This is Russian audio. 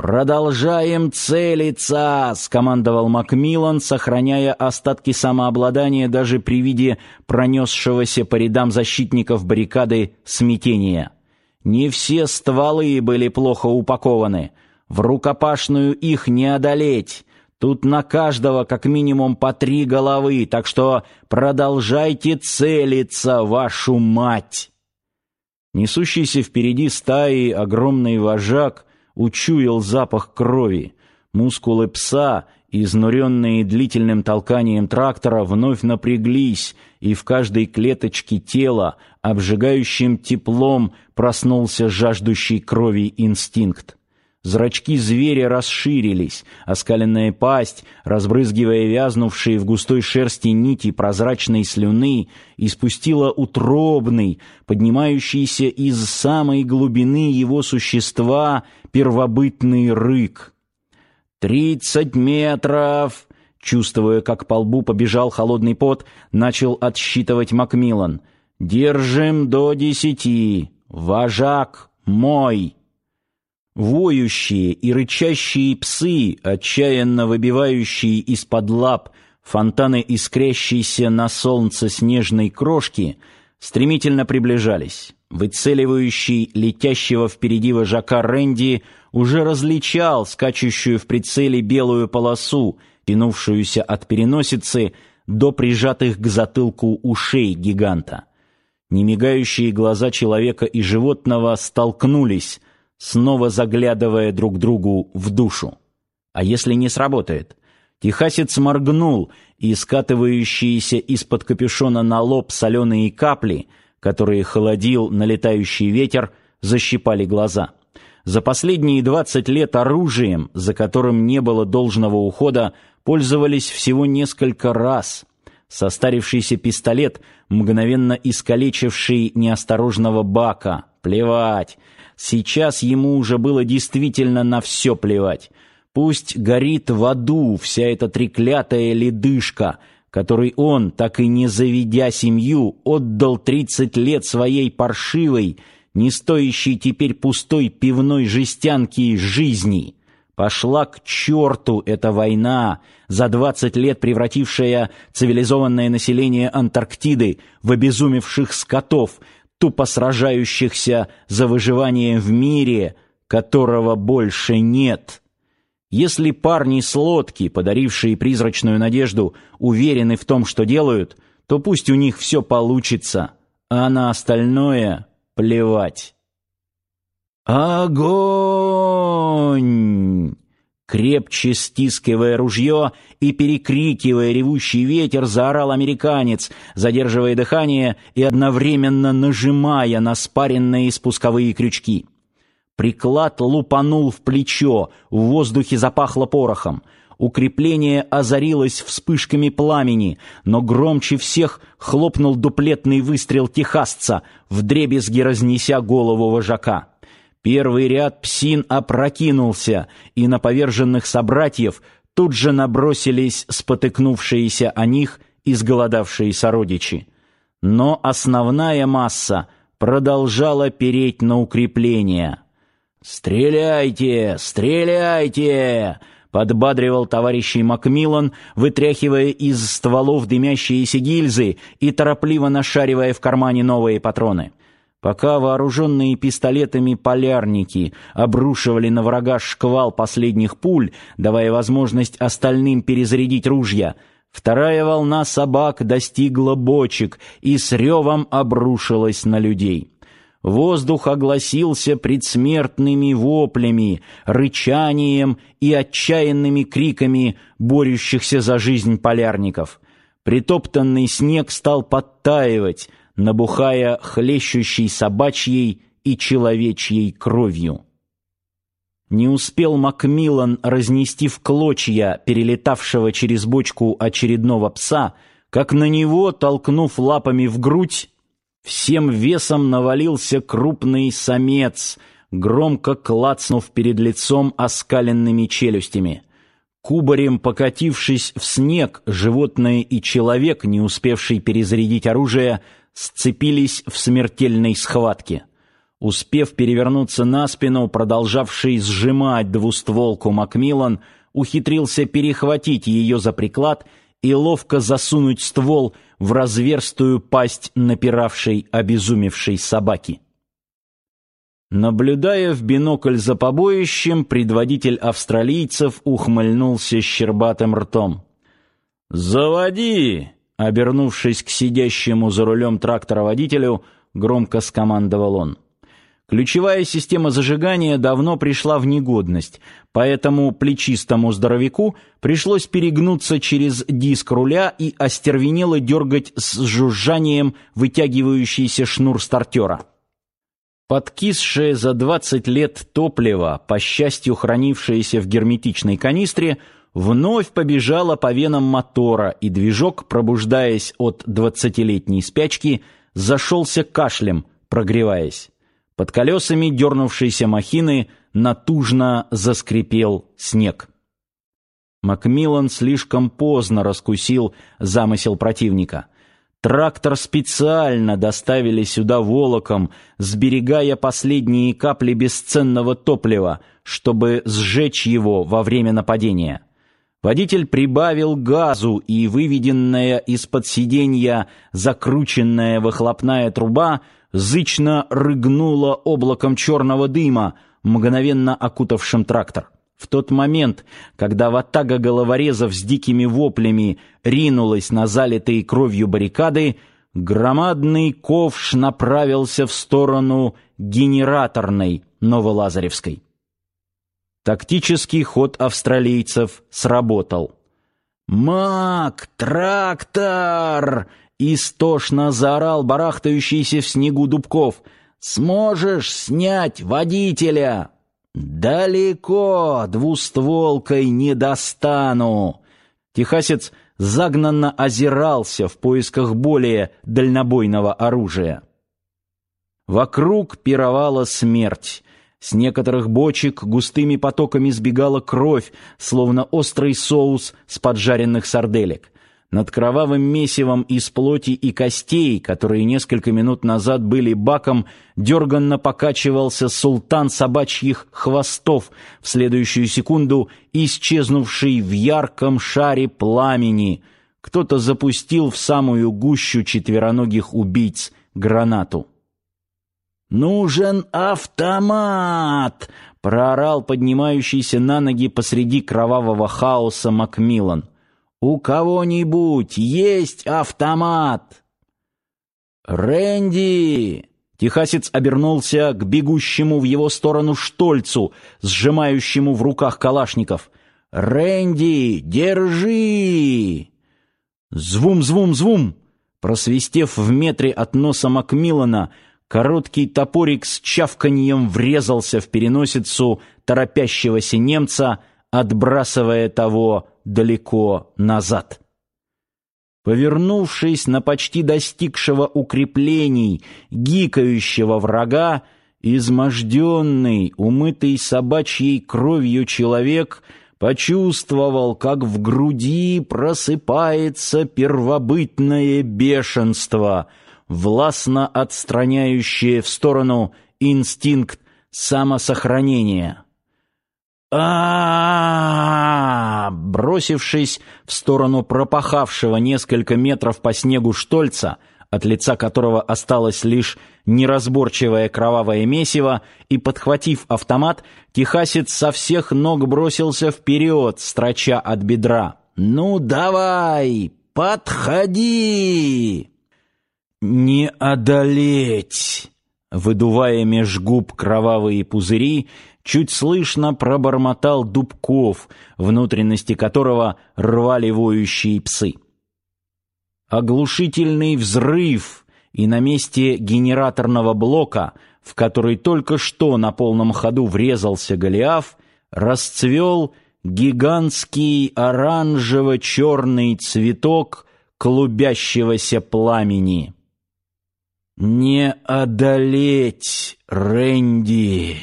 «Продолжаем целиться!» — скомандовал Макмиллан, сохраняя остатки самообладания даже при виде пронесшегося по рядам защитников баррикады смятения. Не все стволы были плохо упакованы. В рукопашную их не одолеть. Тут на каждого как минимум по три головы, так что продолжайте целиться, вашу мать!» Несущийся впереди стаи огромный вожак учуял запах крови. Мускулы пса, изнуренные длительным толканием трактора, вновь напряглись, и в каждой клеточке тела обжигающим теплом проснулся жаждущий крови инстинкт. Зрачки зверя расширились, оскаленная пасть, разбрызгивая вязнувшие в густой шерсти нити прозрачной слюны, испустила утробный, поднимающийся из самой глубины его существа первобытный рык. «Тридцать метров!» Чувствуя, как по лбу побежал холодный пот, начал отсчитывать Макмиллан. «Держим до десяти! Вожак мой!» Воющие и рычащие псы, отчаянно выбивающие из-под лап фонтаны искрящейся на солнце снежной крошки, стремительно приближались. Выцеливающий летящего впереди вожака Рэнди уже различал скачущую в прицеле белую полосу, тянувшуюся от переносицы до прижатых к затылку ушей гиганта. Немигающие глаза человека и животного столкнулись, снова заглядывая друг другу в душу. А если не сработает? Техасец моргнул, и скатывающиеся из-под капюшона на лоб соленые капли, которые холодил налетающий ветер, защипали глаза. За последние двадцать лет оружием, за которым не было должного ухода, пользовались всего несколько раз. Состарившийся пистолет, мгновенно искалечивший неосторожного бака. Плевать. Сейчас ему уже было действительно на все плевать. Пусть горит в аду вся эта треклятая ледышка, которой он, так и не заведя семью, отдал тридцать лет своей паршивой, не стоящей теперь пустой пивной жестянки жизни. Пошла к черту эта война, за двадцать лет превратившая цивилизованное население Антарктиды в обезумевших скотов, тупо сражающихся за выживание в мире, которого больше нет. Если парни с лодки, подарившие призрачную надежду, уверены в том, что делают, то пусть у них все получится, а на остальное плевать. Огонь! Крепче стискивая ружье и перекрикивая ревущий ветер, заорал американец, задерживая дыхание и одновременно нажимая на спаренные спусковые крючки. Приклад лупанул в плечо, в воздухе запахло порохом. Укрепление озарилось вспышками пламени, но громче всех хлопнул дуплетный выстрел техасца, вдребезги разнеся голову вожака. Первый ряд псин опрокинулся, и на поверженных собратьев тут же набросились спотыкнувшиеся о них изголодавшие сородичи. Но основная масса продолжала переть на укрепление. «Стреляйте! Стреляйте!» — подбадривал товарищей Макмиллан, вытряхивая из стволов дымящиеся гильзы и торопливо нашаривая в кармане новые патроны. Пока вооруженные пистолетами полярники обрушивали на врага шквал последних пуль, давая возможность остальным перезарядить ружья, вторая волна собак достигла бочек и с ревом обрушилась на людей. Воздух огласился предсмертными воплями, рычанием и отчаянными криками борющихся за жизнь полярников. Притоптанный снег стал подтаивать, набухая хлещущей собачьей и человечьей кровью. Не успел Макмиллан разнести в клочья перелетавшего через бочку очередного пса, как на него, толкнув лапами в грудь, всем весом навалился крупный самец, громко клацнув перед лицом оскаленными челюстями. Кубарем покатившись в снег, животное и человек, не успевший перезарядить оружие, сцепились в смертельной схватке. Успев перевернуться на спину, продолжавший сжимать двустволку Макмиллан ухитрился перехватить ее за приклад и ловко засунуть ствол в разверстую пасть напиравшей обезумевшей собаки. Наблюдая в бинокль за побоищем, предводитель австралийцев ухмыльнулся щербатым ртом. «Заводи!» — обернувшись к сидящему за рулем трактора водителю, громко скомандовал он. Ключевая система зажигания давно пришла в негодность, поэтому плечистому здоровяку пришлось перегнуться через диск руля и остервенело дергать с жужжанием вытягивающийся шнур стартера. Подкисшее за 20 лет топливо, по счастью хранившееся в герметичной канистре, вновь побежало по венам мотора, и движок, пробуждаясь от двадцатилетней спячки, зашелся кашлем, прогреваясь. Под колесами дернувшейся махины натужно заскрипел снег. Макмиллан слишком поздно раскусил замысел противника. Трактор специально доставили сюда волоком, сберегая последние капли бесценного топлива, чтобы сжечь его во время нападения. Водитель прибавил газу, и выведенная из-под сиденья закрученная выхлопная труба зычно рыгнуло облаком черного дыма, мгновенно окутавшим трактор. В тот момент, когда ватага головорезов с дикими воплями ринулась на залитые кровью баррикады, громадный ковш направился в сторону генераторной Новолазаревской. Тактический ход австралийцев сработал. «Мак! Трактор!» Истошно заорал барахтающийся в снегу Дубков. «Сможешь снять водителя?» «Далеко двустволкой не достану!» Техасец загнанно озирался в поисках более дальнобойного оружия. Вокруг пировала смерть. С некоторых бочек густыми потоками сбегала кровь, словно острый соус с поджаренных сарделек. Над кровавым месивом из плоти и костей, которые несколько минут назад были баком, дерганно покачивался султан собачьих хвостов, в следующую секунду исчезнувший в ярком шаре пламени. Кто-то запустил в самую гущу четвероногих убийц гранату. «Нужен автомат!» — проорал поднимающийся на ноги посреди кровавого хаоса Макмиллан. У кого-нибудь есть автомат? Рэнди! Техасец обернулся к бегущему в его сторону Штольцу, сжимающему в руках калашников. Рэнди, держи! Звум-звум-звум! Просвистев в метре от носа Макмиллана, короткий топорик с чавканьем врезался в переносицу торопящегося немца, отбрасывая того далеко назад. Повернувшись на почти достигшего укреплений гикающего врага, изможденный, умытый собачьей кровью человек почувствовал, как в груди просыпается первобытное бешенство, властно отстраняющее в сторону инстинкт самосохранения а, Бросившись в сторону пропахавшего несколько метров по снегу Штольца, от лица которого осталось лишь неразборчивое кровавое месиво, и, подхватив автомат, техасец со всех ног бросился вперед, строча от бедра. «Ну, давай, подходи!» «Не одолеть!» Выдувая меж губ кровавые пузыри, чуть слышно пробормотал Дубков, внутренности которого рвали воющие псы. Оглушительный взрыв, и на месте генераторного блока, в который только что на полном ходу врезался Голиаф, расцвел гигантский оранжево-черный цветок клубящегося пламени. «Не одолеть, Рэнди!»